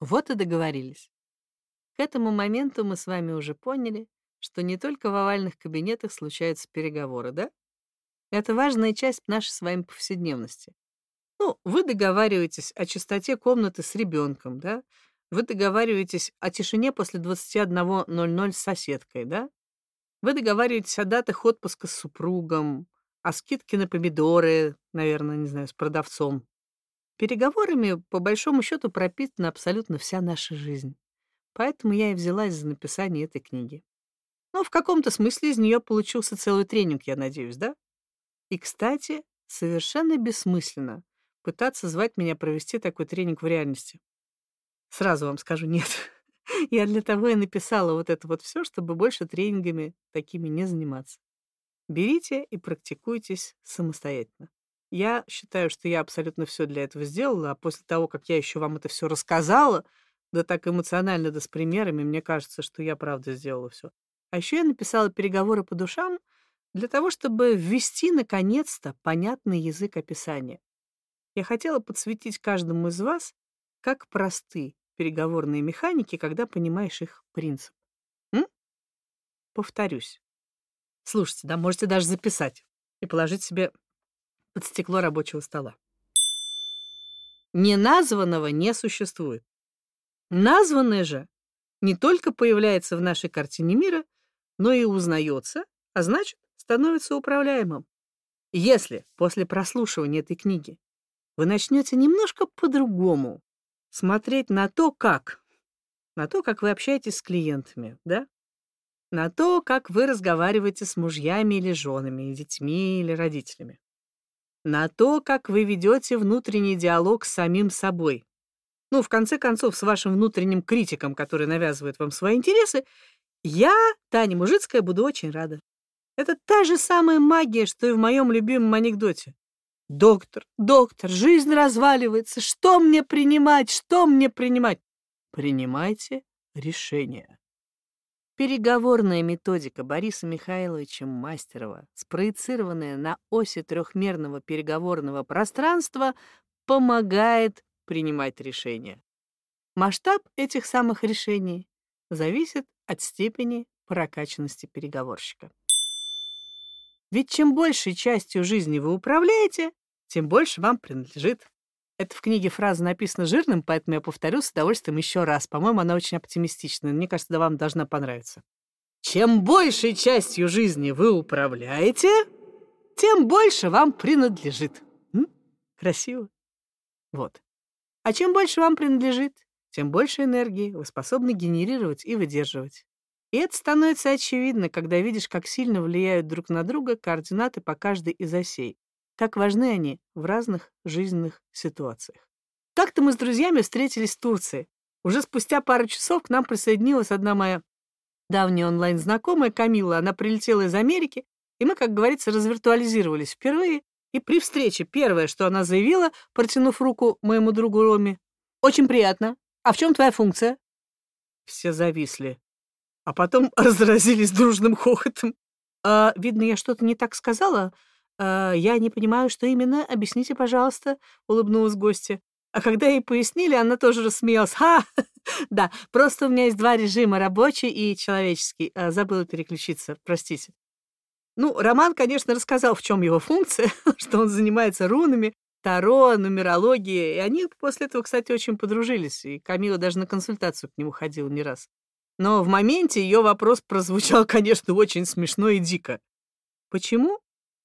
Вот и договорились. К этому моменту мы с вами уже поняли, что не только в овальных кабинетах случаются переговоры, да? Это важная часть нашей с вами повседневности. Ну, вы договариваетесь о чистоте комнаты с ребенком, да? Вы договариваетесь о тишине после 21.00 с соседкой, да? Вы договариваетесь о датах отпуска с супругом, о скидке на помидоры, наверное, не знаю, с продавцом. Переговорами, по большому счету, пропитана абсолютно вся наша жизнь. Поэтому я и взялась за написание этой книги. Но в каком-то смысле из нее получился целый тренинг, я надеюсь, да? И, кстати, совершенно бессмысленно пытаться звать меня провести такой тренинг в реальности. Сразу вам скажу нет. Я для того и написала вот это вот все, чтобы больше тренингами такими не заниматься. Берите и практикуйтесь самостоятельно. Я считаю, что я абсолютно все для этого сделала, а после того, как я еще вам это все рассказала, да так эмоционально, да с примерами, мне кажется, что я правда сделала все. А еще я написала переговоры по душам для того, чтобы ввести, наконец-то, понятный язык описания. Я хотела подсветить каждому из вас, как просты переговорные механики, когда понимаешь их принцип. М? Повторюсь. Слушайте, да, можете даже записать и положить себе под стекло рабочего стола. Неназванного не существует. Названное же не только появляется в нашей картине мира, но и узнается, а значит, становится управляемым. Если после прослушивания этой книги вы начнете немножко по-другому смотреть на то, как, на то, как вы общаетесь с клиентами, да, на то, как вы разговариваете с мужьями или женами, детьми или родителями, на то, как вы ведете внутренний диалог с самим собой. Ну, в конце концов, с вашим внутренним критиком, который навязывает вам свои интересы, я, Таня Мужицкая, буду очень рада. Это та же самая магия, что и в моем любимом анекдоте. Доктор, доктор, жизнь разваливается. Что мне принимать? Что мне принимать? Принимайте решение. Переговорная методика Бориса Михайловича Мастерова, спроецированная на оси трехмерного переговорного пространства, помогает принимать решения. Масштаб этих самых решений зависит от степени прокачанности переговорщика. Ведь чем большей частью жизни вы управляете, тем больше вам принадлежит. Это в книге фраза написана жирным, поэтому я повторю с удовольствием еще раз. По-моему, она очень оптимистичная. Мне кажется, да вам должна понравиться. Чем большей частью жизни вы управляете, тем больше вам принадлежит. М? Красиво? Вот. А чем больше вам принадлежит, тем больше энергии вы способны генерировать и выдерживать. И это становится очевидно, когда видишь, как сильно влияют друг на друга координаты по каждой из осей. Как важны они в разных жизненных ситуациях. Так-то мы с друзьями встретились в Турции. Уже спустя пару часов к нам присоединилась одна моя давняя онлайн-знакомая Камила. Она прилетела из Америки, и мы, как говорится, развиртуализировались впервые. И при встрече первое, что она заявила, протянув руку моему другу Роме, «Очень приятно. А в чем твоя функция?» Все зависли, а потом разразились дружным хохотом. «А, видно, я что-то не так сказала?» «А, «Я не понимаю, что именно. Объясните, пожалуйста», — улыбнулась гостья. А когда ей пояснили, она тоже рассмеялась. «Ха! Да, просто у меня есть два режима, рабочий и человеческий. А, забыла переключиться, простите». Ну, Роман, конечно, рассказал, в чем его функция, что он занимается рунами, таро, нумерологией. И они после этого, кстати, очень подружились. И Камила даже на консультацию к нему ходила не раз. Но в моменте ее вопрос прозвучал, конечно, очень смешно и дико. Почему?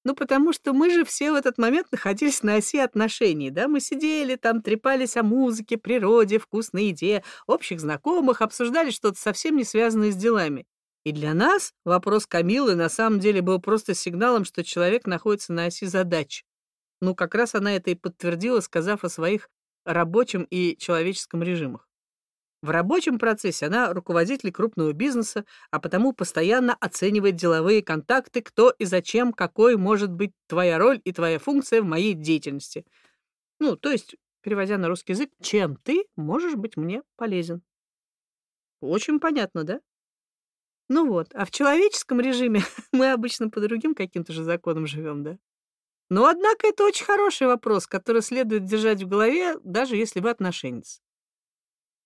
Ну, потому что мы же все в этот момент находились на оси отношений, да? Мы сидели там, трепались о музыке, природе, вкусной еде, общих знакомых, обсуждали что-то совсем не связанное с делами. И для нас вопрос Камилы на самом деле был просто сигналом, что человек находится на оси задач. Ну, как раз она это и подтвердила, сказав о своих рабочем и человеческом режимах. В рабочем процессе она руководитель крупного бизнеса, а потому постоянно оценивает деловые контакты, кто и зачем, какой может быть твоя роль и твоя функция в моей деятельности. Ну, то есть, переводя на русский язык, чем ты можешь быть мне полезен. Очень понятно, да? Ну вот, а в человеческом режиме мы обычно по другим каким-то же законам живем, да? Но, однако, это очень хороший вопрос, который следует держать в голове, даже если вы отношенец.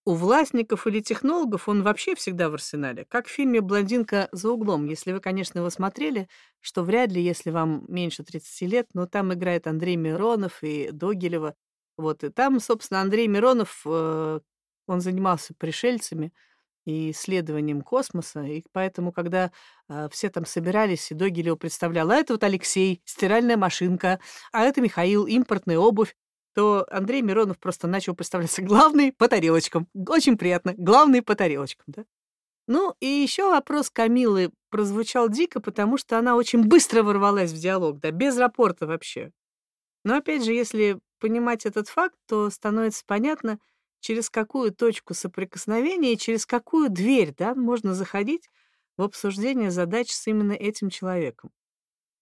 У властников или технологов он вообще всегда в арсенале. Как в фильме «Блондинка за углом». Если вы, конечно, его смотрели, что вряд ли, если вам меньше 30 лет, но там играет Андрей Миронов и Догилева. Вот, и там, собственно, Андрей Миронов, э, он занимался пришельцами и исследованием космоса, и поэтому, когда э, все там собирались, и Догилева представлял, а это вот Алексей, стиральная машинка, а это Михаил, импортная обувь, то Андрей Миронов просто начал представляться главный по тарелочкам. Очень приятно. Главный по тарелочкам, да? Ну, и еще вопрос Камилы прозвучал дико, потому что она очень быстро ворвалась в диалог, да, без рапорта вообще. Но опять же, если понимать этот факт, то становится понятно, через какую точку соприкосновения и через какую дверь, да, можно заходить в обсуждение задач с именно этим человеком.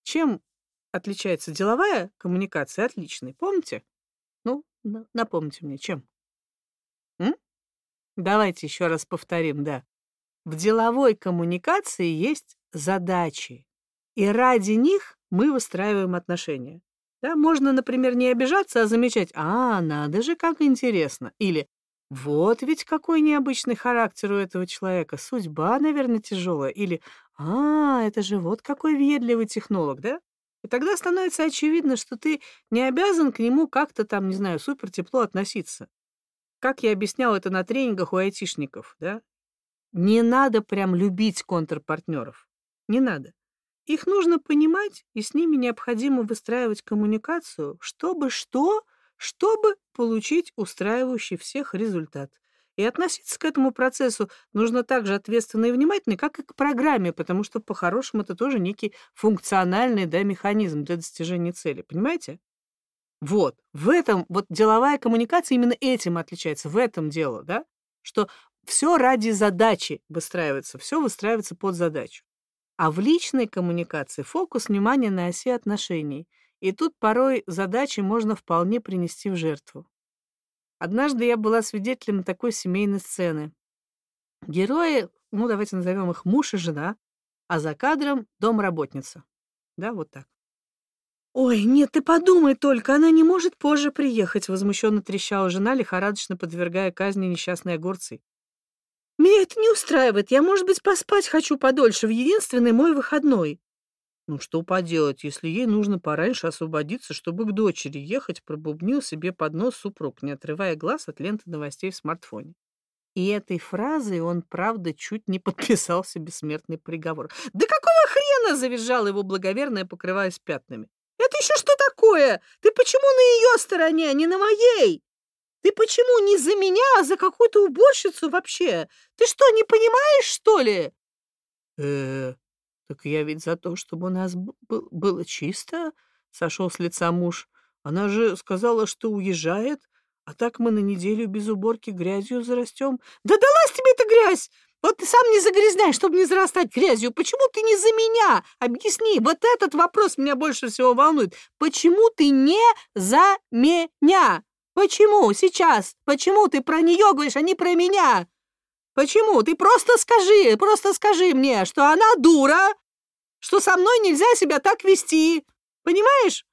Чем отличается деловая коммуникация от личной? Помните? Напомните мне, чем? М? Давайте еще раз повторим, да. В деловой коммуникации есть задачи, и ради них мы выстраиваем отношения. Да, можно, например, не обижаться, а замечать, а, надо же, как интересно. Или вот ведь какой необычный характер у этого человека, судьба, наверное, тяжелая. Или, а, это же вот какой въедливый технолог, да? И тогда становится очевидно, что ты не обязан к нему как-то там, не знаю, супер тепло относиться. Как я объяснял это на тренингах у айтишников, да? Не надо прям любить контрпартнеров. Не надо. Их нужно понимать, и с ними необходимо выстраивать коммуникацию, чтобы что? Чтобы получить устраивающий всех результат. И относиться к этому процессу нужно так же ответственно и внимательно, как и к программе, потому что, по-хорошему, это тоже некий функциональный да, механизм для достижения цели. Понимаете? Вот. В этом, вот деловая коммуникация именно этим отличается. В этом дело, да? Что все ради задачи выстраивается, все выстраивается под задачу. А в личной коммуникации фокус внимания на оси отношений. И тут порой задачи можно вполне принести в жертву. Однажды я была свидетелем такой семейной сцены. Герои, ну, давайте назовем их муж и жена, а за кадром домработница. Да, вот так. «Ой, нет, ты подумай только, она не может позже приехать», — возмущенно трещала жена, лихорадочно подвергая казни несчастной огурцы. «Меня это не устраивает. Я, может быть, поспать хочу подольше в единственный мой выходной». Ну что поделать, если ей нужно пораньше освободиться, чтобы к дочери ехать, пробубнил себе под нос супруг, не отрывая глаз от ленты новостей в смартфоне. И этой фразой он, правда, чуть не подписал себе смертный приговор. «Да какого хрена?» — завизжала его благоверная, покрываясь пятнами. «Это еще что такое? Ты почему на ее стороне, а не на моей? Ты почему не за меня, а за какую-то уборщицу вообще? Ты что, не понимаешь, что ли?» «Э-э...» «Так я ведь за то, чтобы у нас было чисто», — сошел с лица муж. «Она же сказала, что уезжает, а так мы на неделю без уборки грязью зарастем». «Да далась тебе эта грязь! Вот ты сам не загрязняй, чтобы не зарастать грязью. Почему ты не за меня? Объясни, вот этот вопрос меня больше всего волнует. Почему ты не за меня? Почему сейчас? Почему ты про нее говоришь, а не про меня?» Почему? Ты просто скажи, просто скажи мне, что она дура, что со мной нельзя себя так вести. Понимаешь?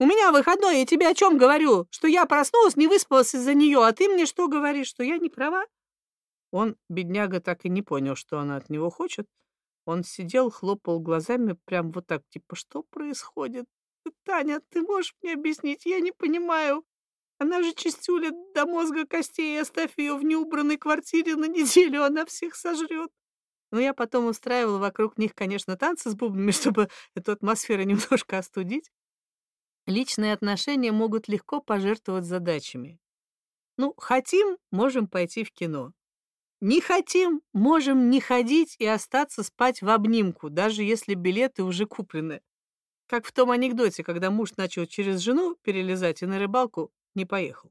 У меня выходной, я тебе о чем говорю? Что я проснулась, не выспалась из-за нее, а ты мне что говоришь, что я не права? Он, бедняга, так и не понял, что она от него хочет. Он сидел, хлопал глазами, прям вот так, типа, что происходит? Таня, ты можешь мне объяснить? Я не понимаю. Она же чистюля до мозга костей, оставь ее в неубранной квартире на неделю, она всех сожрет. Но я потом устраивала вокруг них, конечно, танцы с бубнами, чтобы эту атмосферу немножко остудить. Личные отношения могут легко пожертвовать задачами. Ну, хотим, можем пойти в кино. Не хотим, можем не ходить и остаться спать в обнимку, даже если билеты уже куплены. Как в том анекдоте, когда муж начал через жену перелезать и на рыбалку не поехал.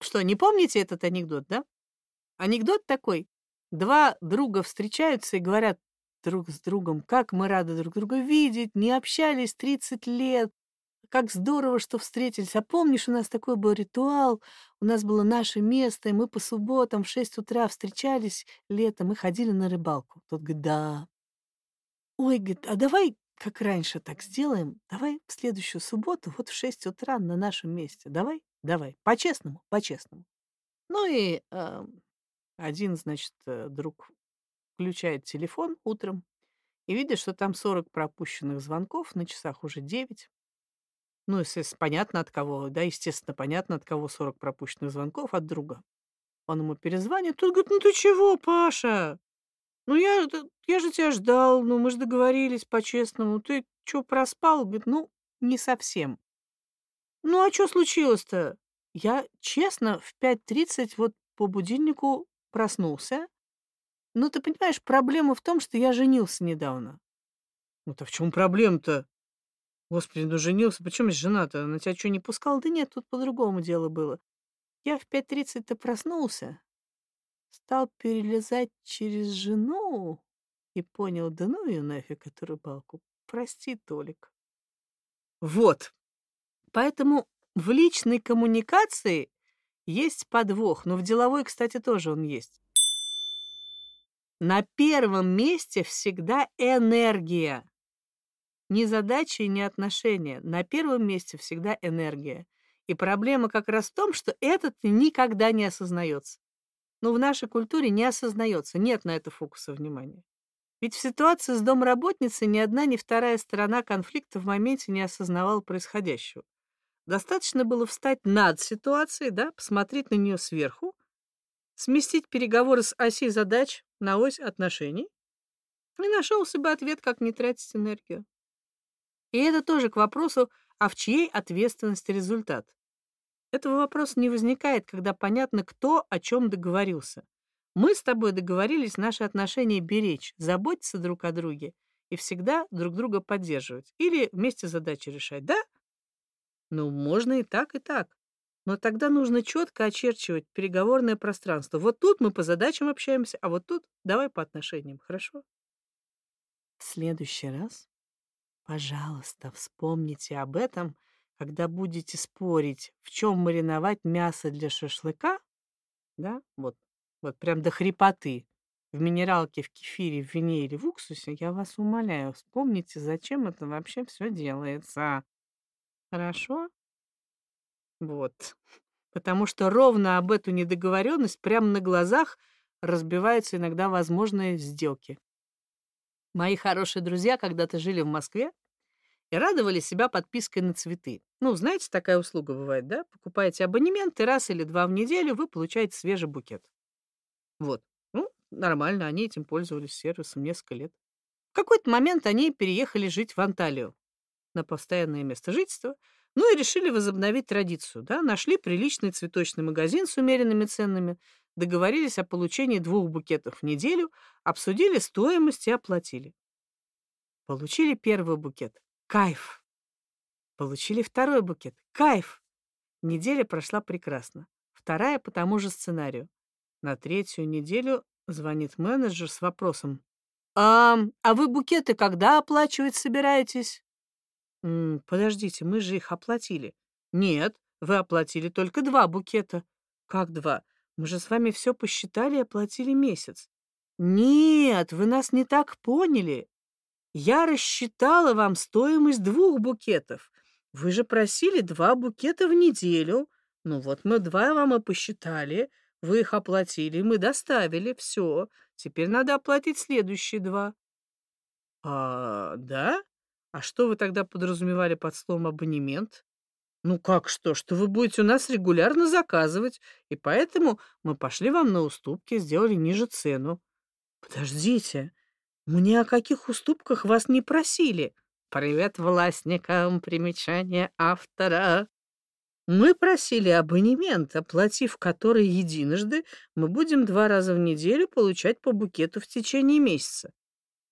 Что, не помните этот анекдот, да? Анекдот такой. Два друга встречаются и говорят друг с другом, как мы рады друг друга видеть, не общались 30 лет, как здорово, что встретились. А помнишь, у нас такой был ритуал, у нас было наше место, и мы по субботам в 6 утра встречались летом и ходили на рыбалку. Тот говорит, да. Ой, говорит, а давай как раньше так сделаем. Давай в следующую субботу вот в 6 утра на нашем месте. Давай, давай. По-честному, по-честному. Ну и э, один, значит, э, друг включает телефон утром и видит, что там 40 пропущенных звонков, на часах уже 9. Ну, естественно, понятно от кого, да, естественно, понятно от кого 40 пропущенных звонков, от друга. Он ему перезванивает, тут говорит, ну ты чего, Паша? Ну я, я же тебя ждал, ну мы же договорились по-честному, ты что, проспал? Говорит, ну, не совсем. Ну а что случилось-то? Я, честно, в 5.30 вот по будильнику проснулся. Ну, ты понимаешь, проблема в том, что я женился недавно. Ну-то в чем проблема-то? Господи, ну женился, почему жена-то? На тебя что, не пускал? Да нет, тут по-другому дело было. Я в 5.30-то проснулся, стал перелезать через жену и понял, да ну ее нафиг эту рыбалку. Прости, Толик. Вот. Поэтому в личной коммуникации есть подвох, но в деловой, кстати, тоже он есть. На первом месте всегда энергия. Ни задачи, ни отношения. На первом месте всегда энергия. И проблема как раз в том, что этот никогда не осознается. Но в нашей культуре не осознается, нет на это фокуса внимания. Ведь в ситуации с домработницей ни одна, ни вторая сторона конфликта в моменте не осознавала происходящего. Достаточно было встать над ситуацией, да, посмотреть на нее сверху, сместить переговоры с оси задач на ось отношений, и нашелся бы ответ, как не тратить энергию. И это тоже к вопросу, а в чьей ответственности результат? Этого вопроса не возникает, когда понятно, кто о чем договорился. Мы с тобой договорились наши отношения беречь, заботиться друг о друге и всегда друг друга поддерживать. Или вместе задачи решать, да? Ну, можно и так, и так. Но тогда нужно четко очерчивать переговорное пространство. Вот тут мы по задачам общаемся, а вот тут давай по отношениям, хорошо? В следующий раз, пожалуйста, вспомните об этом, когда будете спорить, в чем мариновать мясо для шашлыка, да, вот вот прям до хрипоты, в минералке, в кефире, в вине или в уксусе, я вас умоляю, вспомните, зачем это вообще все делается. Хорошо? Вот. Потому что ровно об эту недоговоренность прямо на глазах разбиваются иногда возможные сделки. Мои хорошие друзья когда-то жили в Москве и радовали себя подпиской на цветы. Ну, знаете, такая услуга бывает, да? Покупаете абонемент, и раз или два в неделю вы получаете свежий букет. Вот. Ну, нормально, они этим пользовались сервисом несколько лет. В какой-то момент они переехали жить в Анталию на постоянное место жительства, ну и решили возобновить традицию, да, нашли приличный цветочный магазин с умеренными ценами, договорились о получении двух букетов в неделю, обсудили стоимость и оплатили. Получили первый букет. Кайф. Получили второй букет. Кайф. Неделя прошла прекрасно. Вторая по тому же сценарию. На третью неделю звонит менеджер с вопросом. «А, а вы букеты когда оплачивать собираетесь?» М, «Подождите, мы же их оплатили». «Нет, вы оплатили только два букета». «Как два? Мы же с вами все посчитали и оплатили месяц». «Нет, вы нас не так поняли. Я рассчитала вам стоимость двух букетов. Вы же просили два букета в неделю. Ну вот мы два вам и посчитали. Вы их оплатили, мы доставили, все. Теперь надо оплатить следующие два. А, да? А что вы тогда подразумевали под словом абонемент? Ну как что, что вы будете у нас регулярно заказывать, и поэтому мы пошли вам на уступки, сделали ниже цену. Подождите, мы ни о каких уступках вас не просили. Привет властникам, примечание автора. Мы просили абонемент, оплатив который единожды, мы будем два раза в неделю получать по букету в течение месяца.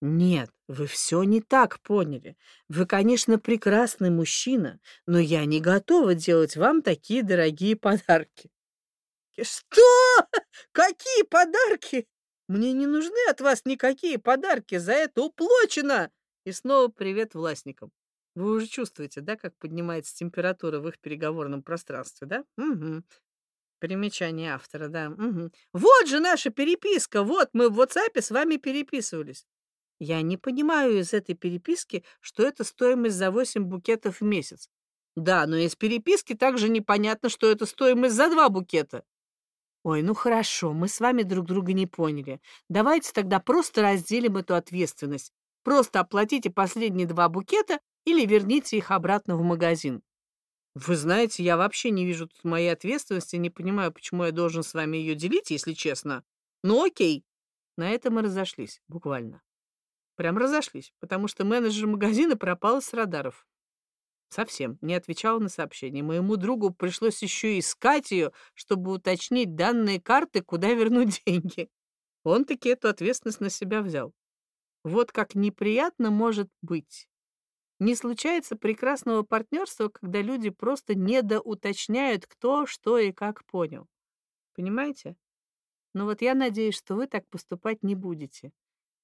Нет, вы все не так поняли. Вы, конечно, прекрасный мужчина, но я не готова делать вам такие дорогие подарки. Что? Какие подарки? Мне не нужны от вас никакие подарки, за это уплочено. И снова привет властникам. Вы уже чувствуете, да, как поднимается температура в их переговорном пространстве, да? Угу. Примечание автора, да. Угу. Вот же наша переписка, вот мы в WhatsApp с вами переписывались. Я не понимаю из этой переписки, что это стоимость за 8 букетов в месяц. Да, но из переписки также непонятно, что это стоимость за два букета. Ой, ну хорошо, мы с вами друг друга не поняли. Давайте тогда просто разделим эту ответственность. Просто оплатите последние два букета или верните их обратно в магазин. Вы знаете, я вообще не вижу тут моей ответственности, не понимаю, почему я должен с вами ее делить, если честно. Ну окей. На этом мы разошлись, буквально. Прям разошлись, потому что менеджер магазина пропал с радаров. Совсем не отвечала на сообщение. Моему другу пришлось еще искать ее, чтобы уточнить данные карты, куда вернуть деньги. Он таки эту ответственность на себя взял. Вот как неприятно может быть. Не случается прекрасного партнерства, когда люди просто недоуточняют, кто, что и как понял. Понимаете? Но вот я надеюсь, что вы так поступать не будете.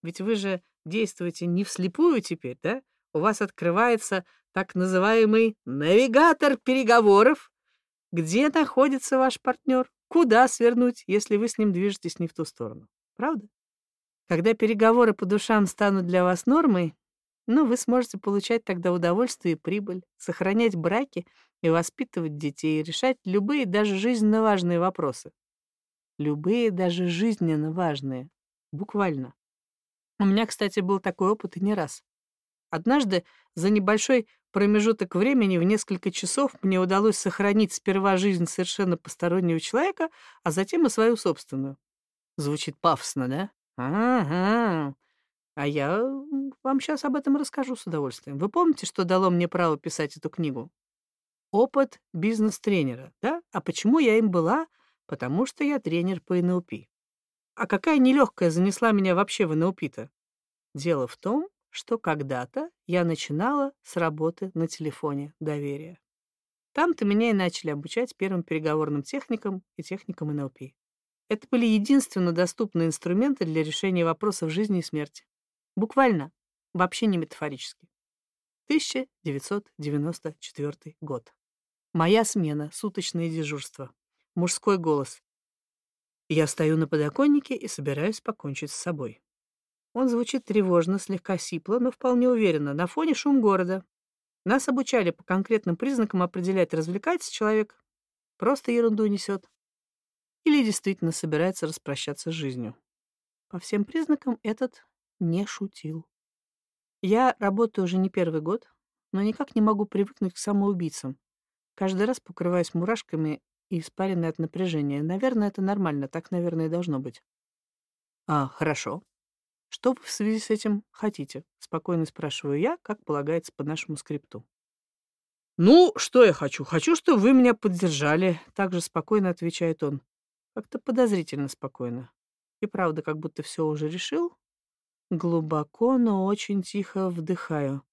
Ведь вы же действуете не вслепую теперь, да? У вас открывается так называемый навигатор переговоров. Где находится ваш партнер? Куда свернуть, если вы с ним движетесь не в ту сторону? Правда? Когда переговоры по душам станут для вас нормой, ну, вы сможете получать тогда удовольствие и прибыль, сохранять браки и воспитывать детей, решать любые, даже жизненно важные вопросы. Любые, даже жизненно важные. Буквально. У меня, кстати, был такой опыт и не раз. Однажды за небольшой промежуток времени в несколько часов мне удалось сохранить сперва жизнь совершенно постороннего человека, а затем и свою собственную. Звучит пафосно, да? Ага. А я вам сейчас об этом расскажу с удовольствием. Вы помните, что дало мне право писать эту книгу? Опыт бизнес-тренера, да? А почему я им была? Потому что я тренер по НЛП. А какая нелегкая занесла меня вообще в НЛП-то? Дело в том, что когда-то я начинала с работы на телефоне доверия. Там-то меня и начали обучать первым переговорным техникам и техникам НЛП. Это были единственно доступные инструменты для решения вопросов жизни и смерти. Буквально, вообще не метафорически. 1994 год. Моя смена, суточное дежурство. Мужской голос. Я стою на подоконнике и собираюсь покончить с собой. Он звучит тревожно, слегка сипло, но вполне уверенно. На фоне шум города. Нас обучали по конкретным признакам определять, развлекается человек, просто ерунду несет, или действительно собирается распрощаться с жизнью. По всем признакам этот не шутил. Я работаю уже не первый год, но никак не могу привыкнуть к самоубийцам. Каждый раз покрываюсь мурашками и испаренной от напряжения. Наверное, это нормально, так, наверное, и должно быть. А, хорошо. Что вы в связи с этим хотите? Спокойно спрашиваю я, как полагается по нашему скрипту. Ну, что я хочу? Хочу, чтобы вы меня поддержали. Также спокойно отвечает он. Как-то подозрительно спокойно. И правда, как будто все уже решил. Глубоко, но очень тихо вдыхаю.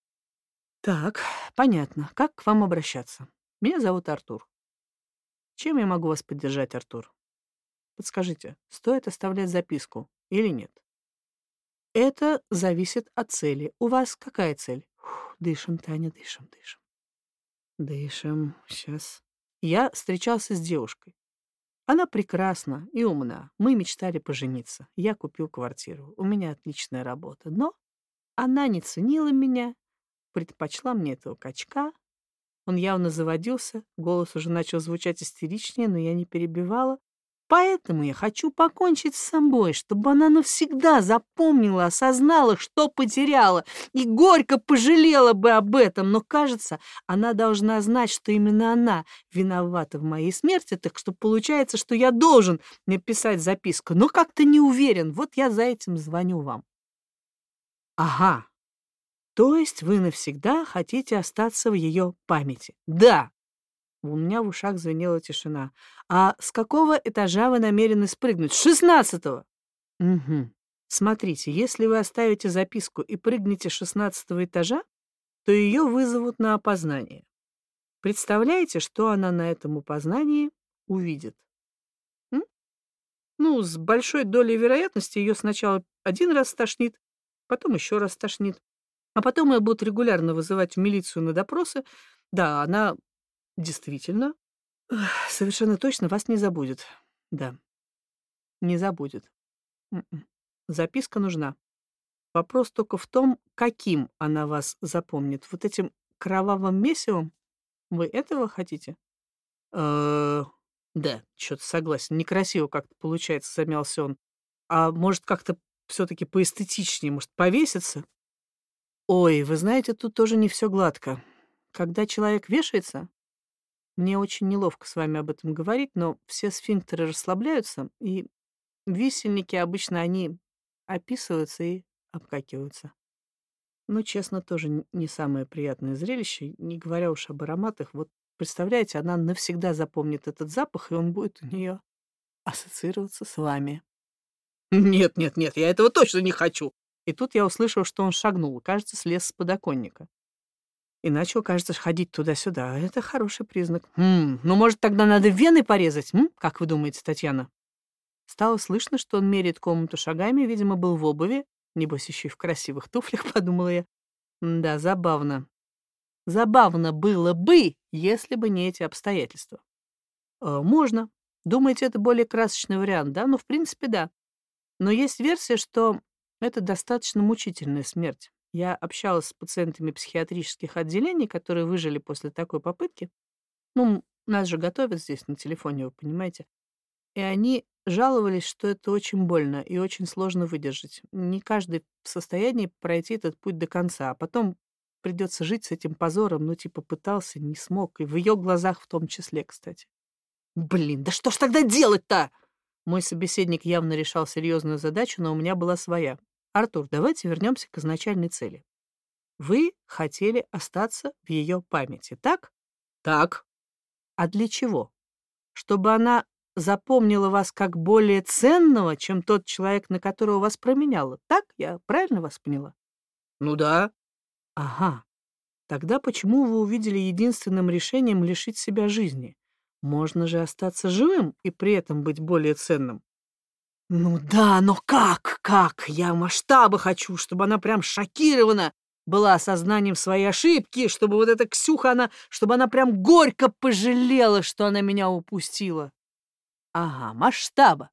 Так, понятно. Как к вам обращаться? Меня зовут Артур. Чем я могу вас поддержать, Артур? Подскажите, стоит оставлять записку или нет? Это зависит от цели. У вас какая цель? Фух, дышим, Таня, дышим, дышим. Дышим. Сейчас. Я встречался с девушкой. Она прекрасна и умна. Мы мечтали пожениться. Я купил квартиру. У меня отличная работа. Но она не ценила меня, предпочла мне этого качка. Он явно заводился, голос уже начал звучать истеричнее, но я не перебивала. Поэтому я хочу покончить с собой, чтобы она навсегда запомнила, осознала, что потеряла, и горько пожалела бы об этом. Но, кажется, она должна знать, что именно она виновата в моей смерти, так что получается, что я должен написать записку. Но как-то не уверен. Вот я за этим звоню вам. Ага. То есть вы навсегда хотите остаться в ее памяти? Да, у меня в ушах звенела тишина. «А с какого этажа вы намерены спрыгнуть? С шестнадцатого!» «Угу. Смотрите, если вы оставите записку и прыгнете с шестнадцатого этажа, то ее вызовут на опознание. Представляете, что она на этом опознании увидит? М? Ну, с большой долей вероятности ее сначала один раз стошнит, потом еще раз стошнит, а потом ее будут регулярно вызывать в милицию на допросы. Да, она Действительно. Совершенно точно вас не забудет. Да. Не забудет. М-м. Записка нужна. Вопрос только в том, каким она вас запомнит. Вот этим кровавым месивом? Вы этого хотите? Э, Да, что-то согласен. Некрасиво как-то получается, замялся он. А может, как-то все-таки поэстетичнее, может, повеситься? Ой, вы знаете, тут тоже не все гладко. Когда человек вешается, мне очень неловко с вами об этом говорить, но все сфинктеры расслабляются, и висельники обычно они описываются и обкакиваются. Ну, честно, тоже не самое приятное зрелище, не говоря уж об ароматах. Вот представляете, она навсегда запомнит этот запах, и он будет у нее ассоциироваться с вами. Нет, нет, нет, я этого точно не хочу. И тут я услышал, что он шагнул, кажется, слез с подоконника. И начал, кажется, ходить туда-сюда. Это хороший признак. М ну, может, тогда надо вены порезать, м? как вы думаете, Татьяна? Стало слышно, что он меряет комнату шагами, видимо, был в обуви, небось еще и в красивых туфлях, подумала я. Да, забавно. Забавно было бы, если бы не эти обстоятельства. Э, можно. Думаете, это более красочный вариант, да? Ну, в принципе, да. Но есть версия, что это достаточно мучительная смерть. Я общалась с пациентами психиатрических отделений, которые выжили после такой попытки. Ну, нас же готовят здесь на телефоне, вы понимаете. И они жаловались, что это очень больно и очень сложно выдержать. Не каждый в состоянии пройти этот путь до конца, а потом придется жить с этим позором, ну, типа, пытался, не смог, и в ее глазах в том числе, кстати. Блин, да что ж тогда делать-то? Мой собеседник явно решал серьезную задачу, но у меня была своя. Артур, давайте вернемся к изначальной цели. Вы хотели остаться в ее памяти, так? Так. А для чего? Чтобы она запомнила вас как более ценного, чем тот человек, на которого вас променяла. Так? Я правильно вас поняла? Ну да. Ага. Тогда почему вы увидели единственным решением лишить себя жизни? Можно же остаться живым и при этом быть более ценным. Ну да, но как, как? Я масштабы хочу, чтобы она прям шокирована была осознанием своей ошибки, чтобы вот эта Ксюха, она, чтобы она прям горько пожалела, что она меня упустила. Ага, масштаба.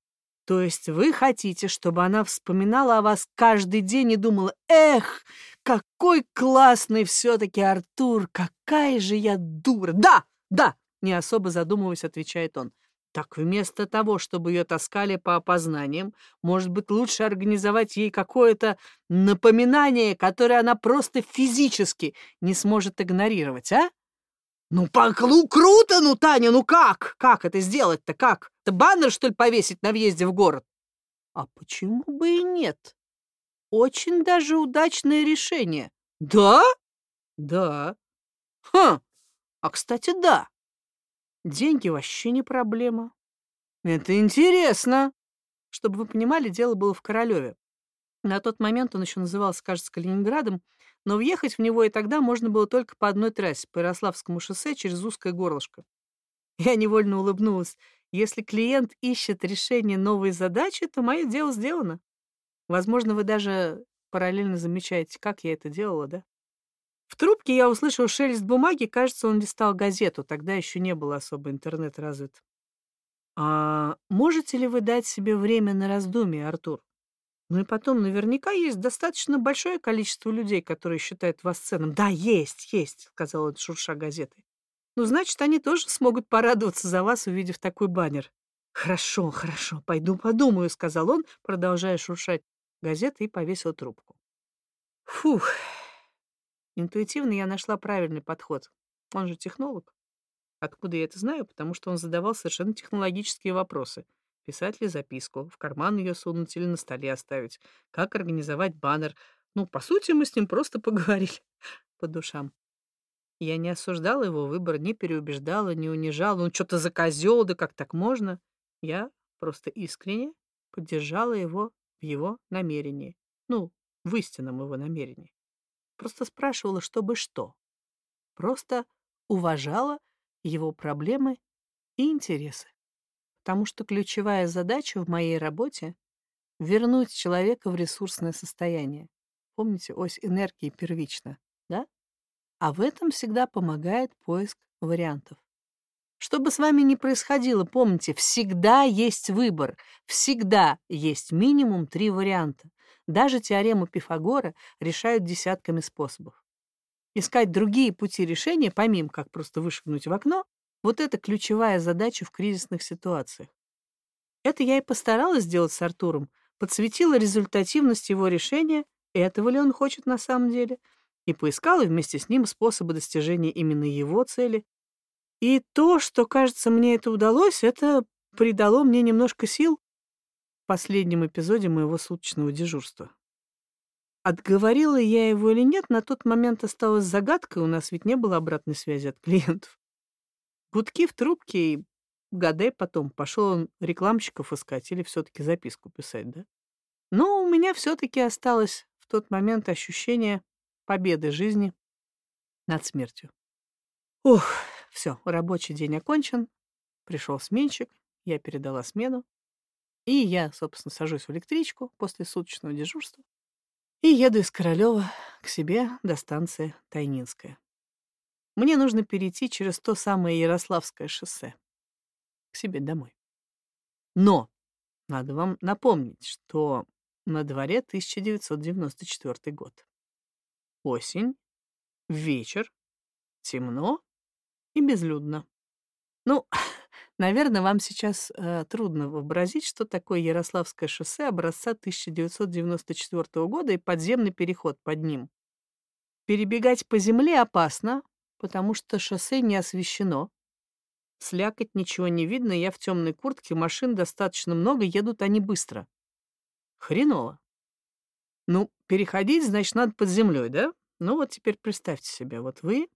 То есть вы хотите, чтобы она вспоминала о вас каждый день и думала, эх, какой классный все-таки Артур, какая же я дура. Да, да, не особо задумываясь, отвечает он. Так вместо того, чтобы ее таскали по опознаниям, может быть, лучше организовать ей какое-то напоминание, которое она просто физически не сможет игнорировать, а? Ну, ну круто, ну, Таня, ну как? Как это сделать-то, как? Это баннер, что ли, повесить на въезде в город? А почему бы и нет? Очень даже удачное решение. Да? Да. Хм, а, кстати, да. Деньги вообще не проблема. Это интересно. Чтобы вы понимали, дело было в Королеве. На тот момент он еще назывался, кажется, Калининградом, но въехать в него и тогда можно было только по одной трассе, по Ярославскому шоссе через узкое горлышко. Я невольно улыбнулась. Если клиент ищет решение новой задачи, то мое дело сделано. Возможно, вы даже параллельно замечаете, как я это делала, да? В трубке я услышал шелест бумаги, кажется, он листал газету, тогда еще не было особо интернет развит. «А можете ли вы дать себе время на раздумье, Артур? Ну и потом, наверняка есть достаточно большое количество людей, которые считают вас ценным». «Да, есть, есть», — сказал он, шурша газетой. «Ну, значит, они тоже смогут порадоваться за вас, увидев такой баннер». «Хорошо, хорошо, пойду подумаю», — сказал он, продолжая шуршать газеты и повесил трубку. Фух, Интуитивно я нашла правильный подход. Он же технолог. Откуда я это знаю? Потому что он задавал совершенно технологические вопросы. Писать ли записку, в карман ее сунуть или на столе оставить, как организовать баннер. Ну, по сути, мы с ним просто поговорили по душам. Я не осуждала его выбор, не переубеждала, не унижала. Ну, что-то за козел, да как так можно? Я просто искренне поддержала его в его намерении. Ну, в истинном его намерении. Просто спрашивала, чтобы что. Просто уважала его проблемы и интересы. Потому что ключевая задача в моей работе — вернуть человека в ресурсное состояние. Помните, ось энергии первична, да? А в этом всегда помогает поиск вариантов. Что бы с вами ни происходило, помните, всегда есть выбор, всегда есть минимум три варианта. Даже теорему Пифагора решают десятками способов. Искать другие пути решения, помимо как просто вышагнуть в окно, Вот это ключевая задача в кризисных ситуациях. Это я и постаралась сделать с Артуром, подсветила результативность его решения, этого ли он хочет на самом деле, и поискала вместе с ним способы достижения именно его цели. И то, что, кажется, мне это удалось, это придало мне немножко сил последнем эпизоде моего суточного дежурства. Отговорила я его или нет, на тот момент осталась загадкой, у нас ведь не было обратной связи от клиентов. Гудки в трубке, и гадай потом, пошел он рекламщиков искать или все-таки записку писать, да? Но у меня все-таки осталось в тот момент ощущение победы жизни над смертью. Ух, все, рабочий день окончен, пришел сменщик, я передала смену, и я, собственно, сажусь в электричку после суточного дежурства и еду из Королева к себе до станции Тайнинская. Мне нужно перейти через то самое Ярославское шоссе к себе домой. Но надо вам напомнить, что на дворе 1994 год. Осень, вечер, темно и безлюдно. Ну, Наверное, вам сейчас э, трудно вообразить, что такое Ярославское шоссе образца 1994 года и подземный переход под ним. Перебегать по земле опасно, потому что шоссе не освещено. Слякоть ничего не видно, я в темной куртке, машин достаточно много, едут они быстро. Хреново. Ну, переходить, значит, надо под землей, да? Ну вот теперь представьте себе, вот вы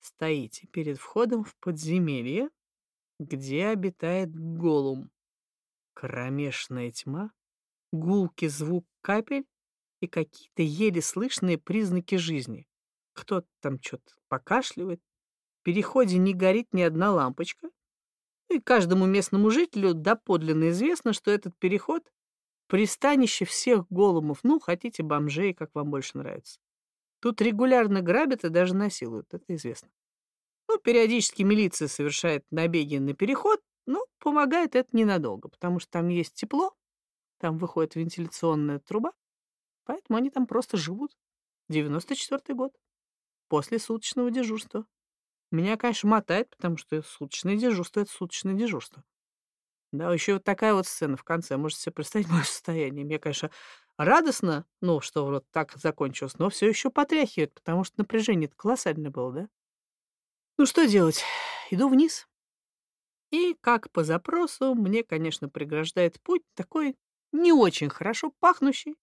стоите перед входом в подземелье, где обитает голум. Кромешная тьма, гулкий звук капель и какие-то еле слышные признаки жизни. Кто-то там что-то покашливает. В переходе не горит ни одна лампочка. И каждому местному жителю доподлинно известно, что этот переход — пристанище всех голумов, ну, хотите бомжей, как вам больше нравится. Тут регулярно грабят и даже насилуют, это известно. Ну, периодически милиция совершает набеги на переход, но помогает это ненадолго, потому что там есть тепло, там выходит вентиляционная труба, поэтому они там просто живут. 94 год. После суточного дежурства. Меня, конечно, мотает, потому что суточное дежурство — это суточное дежурство. Да, еще вот такая вот сцена в конце. Можете себе представить мое состояние. Мне, конечно, радостно, ну, что вот так закончилось, но все еще потряхивает, потому что напряжение колоссальное было, да? Ну что делать? Иду вниз. И, как по запросу, мне, конечно, преграждает путь такой не очень хорошо пахнущий,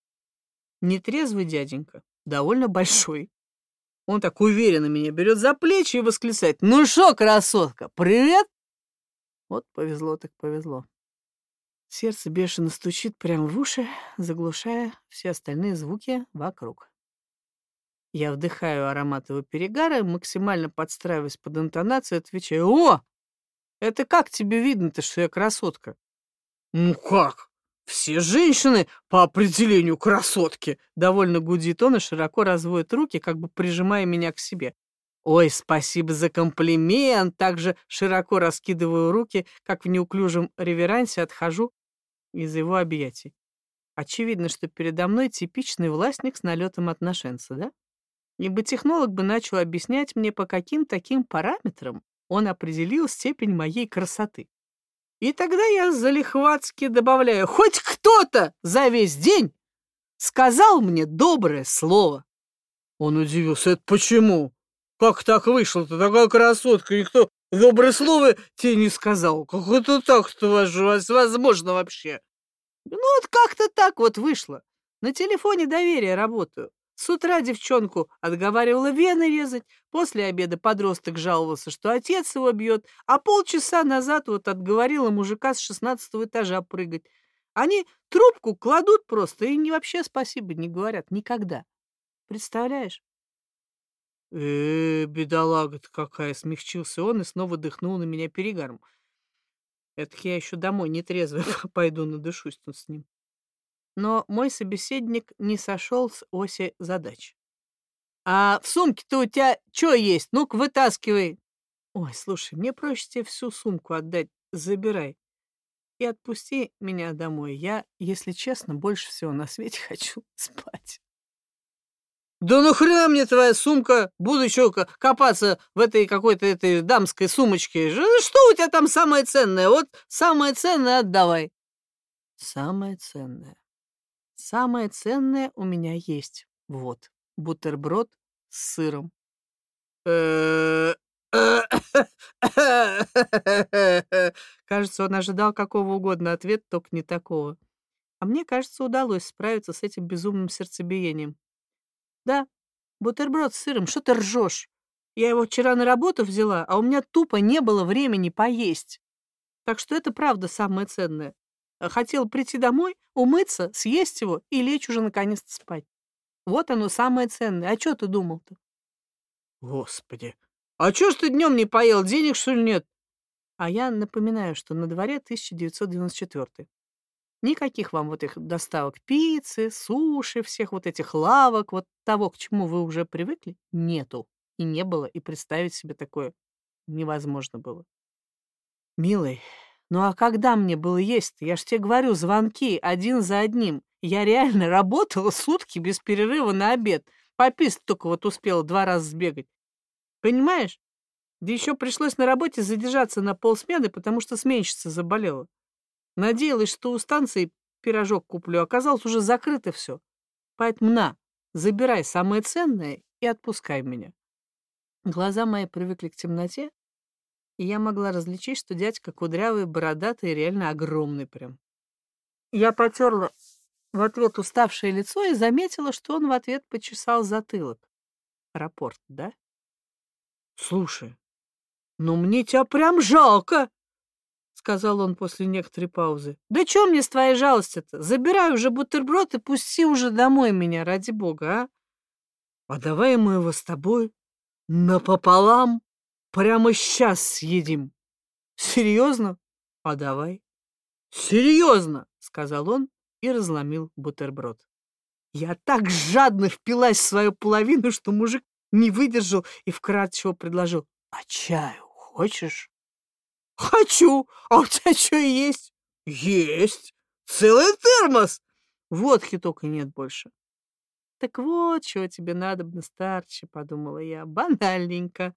нетрезвый дяденька, довольно большой. Он так уверенно меня берет за плечи и восклицает. «Ну что, красотка, привет!» Вот повезло так повезло. Сердце бешено стучит прямо в уши, заглушая все остальные звуки вокруг. Я вдыхаю аромат его перегара, максимально подстраиваясь под интонацию, отвечаю «О! Это как тебе видно-то, что я красотка?» «Ну как? Все женщины по определению красотки!» Довольно гудит он и широко разводит руки, как бы прижимая меня к себе. «Ой, спасибо за комплимент!» Также широко раскидываю руки, как в неуклюжем реверансе отхожу из его объятий. Очевидно, что передо мной типичный властник с налетом отношенца, да? Ибо технолог бы начал объяснять мне, по каким таким параметрам он определил степень моей красоты. И тогда я залихватски добавляю, хоть кто-то за весь день сказал мне доброе слово. Он удивился, это почему? Как так вышло? Ты такая красотка, никто доброе слово тебе не сказал. Как это так-то возможно вообще? Ну вот как-то так вот вышло. На телефоне доверия работаю. С утра девчонку отговаривала вены резать, после обеда подросток жаловался, что отец его бьет, а полчаса назад вот отговорила мужика с шестнадцатого этажа прыгать. Они трубку кладут просто и не вообще спасибо не говорят никогда. Представляешь? э, -э бедолага-то какая!» — смягчился он и снова дыхнул на меня перегаром. Это я еще домой нетрезвая пойду надышусь тут с ним но мой собеседник не сошел с оси задач. «А в сумке-то у тебя что есть? Ну-ка, вытаскивай!» «Ой, слушай, мне проще тебе всю сумку отдать. Забирай. И отпусти меня домой. Я, если честно, больше всего на свете хочу спать». Да ну хрена мне твоя сумка, буду еще копаться в этой какой-то этой дамской сумочке. Что у тебя там самое ценное? Вот самое ценное отдавай. Самое ценное. Самое ценное у меня есть. Вот, бутерброд с сыром. Кажется, он ожидал какого угодно ответа, только не такого. А мне, кажется, удалось справиться с этим безумным сердцебиением. Да, бутерброд с сыром, что ты ржешь? Я его вчера на работу взяла, а у меня тупо не было времени поесть. Так что это правда самое ценное. Хотел прийти домой, умыться, съесть его и лечь уже наконец-то спать. Вот оно самое ценное. А что ты думал-то? Господи, а чё ж ты днем не поел? Денег, что ли, нет? А я напоминаю, что на дворе 1994. Никаких вам вот их доставок пиццы, суши, всех вот этих лавок, вот того, к чему вы уже привыкли, нету. И не было, и представить себе такое невозможно было. Милый, ну а когда мне было есть? Я ж тебе говорю, звонки один за одним. Я реально работала сутки без перерыва на обед. Попист только вот успела два раза сбегать. Понимаешь? Да еще пришлось на работе задержаться на полсмены, потому что сменщица заболела. Надеялась, что у станции пирожок куплю, оказалось уже закрыто все. Поэтому на, забирай самое ценное и отпускай меня. Глаза мои привыкли к темноте, и я могла различить, что дядька кудрявый, бородатый, реально огромный прям. Я потерла в ответ уставшее лицо и заметила, что он в ответ почесал затылок. Рапорт, да? «Слушай, ну мне тебя прям жалко!» — сказал он после некоторой паузы. «Да чё мне с твоей жалостью-то? Забирай уже бутерброд и пусти уже домой меня, ради бога, а? А давай мы его с тобой напополам прямо сейчас съедим. Серьезно? А давай». «Серьезно!» — сказал он и разломил бутерброд. Я так жадно впилась в свою половину, что мужик не выдержал и вкратчиво предложил. «А чаю хочешь?» «Хочу! А у тебя что есть?» «Есть! Целый термос!» Водки только нет больше. «Так вот, чего тебе надо, старче», — подумала я, — банальненько.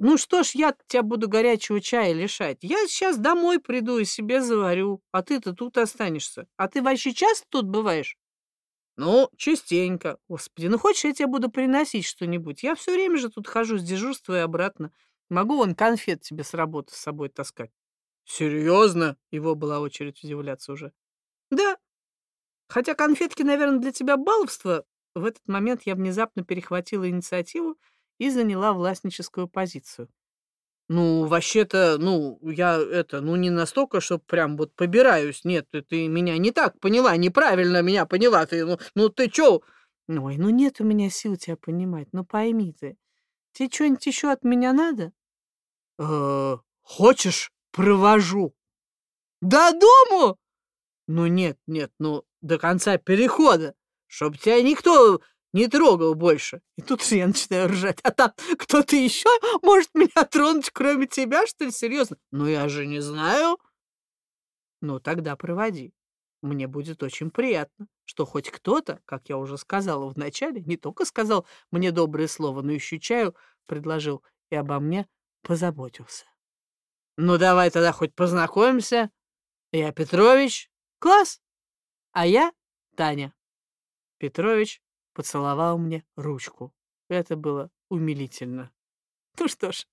«Ну что ж, я тебя буду горячего чая лишать. Я сейчас домой приду и себе заварю, а ты-то тут останешься. А ты вообще часто тут бываешь?» Ну, частенько. Господи, ну хочешь, я тебе буду приносить что-нибудь? Я все время же тут хожу с дежурства и обратно. Могу вон конфет тебе с работы с собой таскать. Серьезно? Его была очередь удивляться уже. Да. Хотя конфетки, наверное, для тебя баловство. В этот момент я внезапно перехватила инициативу и заняла властническую позицию. Ну, вообще-то, ну, я это, ну, не настолько, что прям вот побираюсь. Нет, ты, ты меня не так поняла, неправильно меня поняла. Ты, ну, ну ты чё? Ой, ну нет у меня сил тебя понимать, ну пойми ты. Тебе что-нибудь еще от меня надо? Э, хочешь, провожу. До дому? Ну нет, нет, ну до конца перехода, чтоб тебя никто не трогал больше. И тут же я начинаю ржать. А там кто-то еще может меня тронуть, кроме тебя, что ли? Серьезно? Ну, я же не знаю. Ну, тогда проводи. Мне будет очень приятно, что хоть кто-то, как я уже сказала вначале, не только сказал мне доброе слово, но еще чаю предложил и обо мне позаботился. Ну, давай тогда хоть познакомимся. Я Петрович. Класс. А я Таня. Петрович поцеловал мне ручку. Это было умилительно. Ну что ж,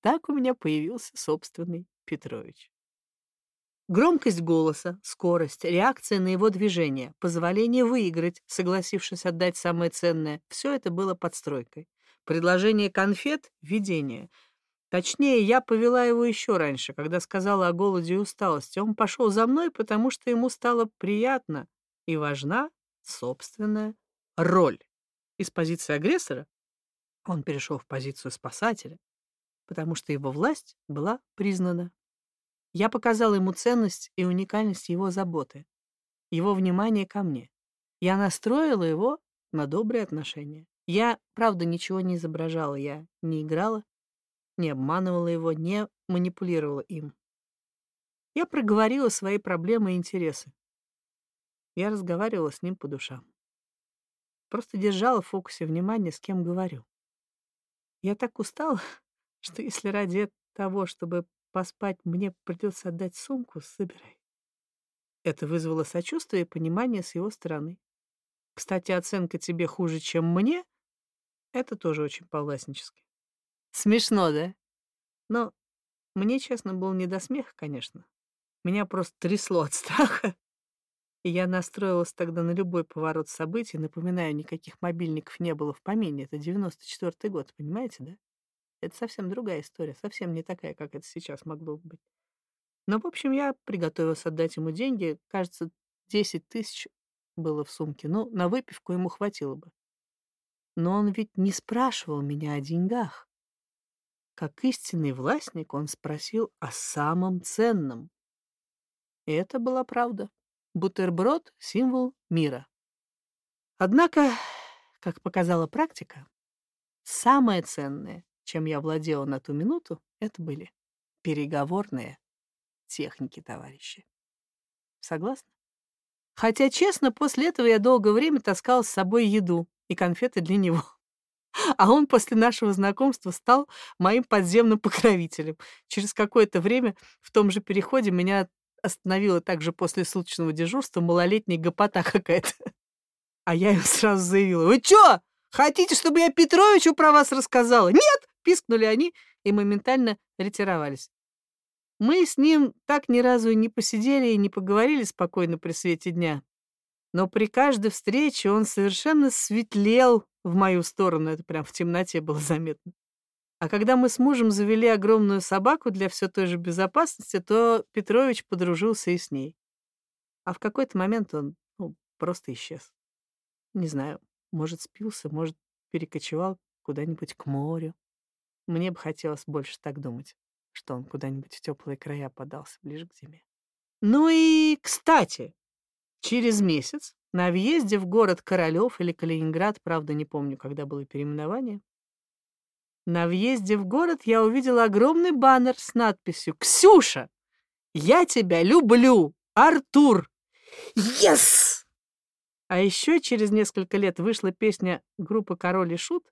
так у меня появился собственный Петрович. Громкость голоса, скорость, реакция на его движение, позволение выиграть, согласившись отдать самое ценное — все это было подстройкой. Предложение конфет — видение. Точнее, я повела его еще раньше, когда сказала о голоде и усталости. Он пошел за мной, потому что ему стало приятно и важна собственная роль. Из позиции агрессора он перешел в позицию спасателя, потому что его власть была признана. Я показала ему ценность и уникальность его заботы, его внимание ко мне. Я настроила его на добрые отношения. Я, правда, ничего не изображала, я не играла, не обманывала его, не манипулировала им. Я проговорила свои проблемы и интересы. Я разговаривала с ним по душам. Просто держала в фокусе внимания, с кем говорю. Я так устала, что если ради того, чтобы поспать, мне придется отдать сумку, собирай. Это вызвало сочувствие и понимание с его стороны. Кстати, оценка тебе хуже, чем мне, это тоже очень по-властнически. Смешно, да? Но мне, честно, было не до смеха, конечно. Меня просто трясло от страха. И я настроилась тогда на любой поворот событий. Напоминаю, никаких мобильников не было в помине. Это 94-й год, понимаете, да? Это совсем другая история, совсем не такая, как это сейчас могло быть. Но, в общем, я приготовилась отдать ему деньги. Кажется, 10 тысяч было в сумке. Ну, на выпивку ему хватило бы. Но он ведь не спрашивал меня о деньгах. Как истинный властник он спросил о самом ценном. И это была правда. Бутерброд — символ мира. Однако, как показала практика, самое ценное, чем я владела на ту минуту, это были переговорные техники, товарищи. Согласны? Хотя, честно, после этого я долгое время таскала с собой еду и конфеты для него. А он после нашего знакомства стал моим подземным покровителем. Через какое-то время в том же переходе меня остановила также после суточного дежурства малолетняя гопота какая-то. А я им сразу заявила, «Вы чё, хотите, чтобы я Петровичу про вас рассказала?» «Нет!» — пискнули они и моментально ретировались. Мы с ним так ни разу и не посидели и не поговорили спокойно при свете дня. Но при каждой встрече он совершенно светлел в мою сторону, это прям в темноте было заметно. А когда мы с мужем завели огромную собаку для все той же безопасности, то Петрович подружился и с ней. А в какой-то момент он ну, просто исчез. Не знаю, может, спился, может, перекочевал куда-нибудь к морю. Мне бы хотелось больше так думать что он куда-нибудь в теплые края подался ближе к зиме. Ну и, кстати, через месяц на въезде в город Королёв или Калининград, правда, не помню, когда было переименование, на въезде в город я увидела огромный баннер с надписью «Ксюша, я тебя люблю! Артур!» Yes! А еще через несколько лет вышла песня группы «Король и Шут»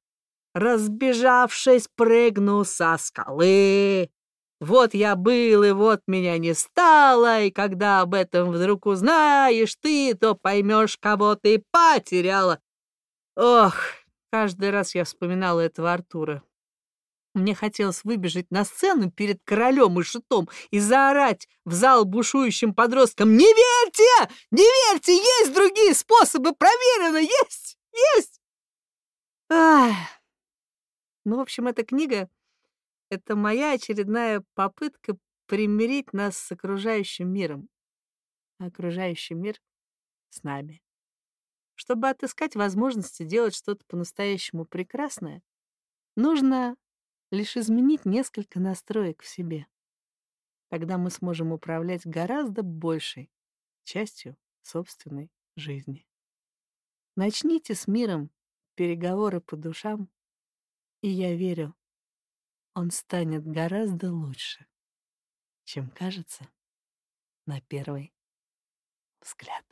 «Разбежавшись, прыгну со скалы». Вот я был, и вот меня не стало, и когда об этом вдруг узнаешь ты, то поймешь, кого ты потеряла. Ох, каждый раз я вспоминала этого Артура. Мне хотелось выбежать на сцену перед королем и шутом и заорать в зал бушующим подросткам «Не верьте! Не верьте! Есть другие способы! Проверено! Есть! Есть!» Ах. Ну, в общем, эта книга это моя очередная попытка примирить нас с окружающим миром. А окружающий мир с нами. Чтобы отыскать возможности делать что-то по-настоящему прекрасное, нужно лишь изменить несколько настроек в себе. Тогда мы сможем управлять гораздо большей частью собственной жизни. Начните с миром переговоры по душам, и я верю, он станет гораздо лучше, чем кажется на первый взгляд.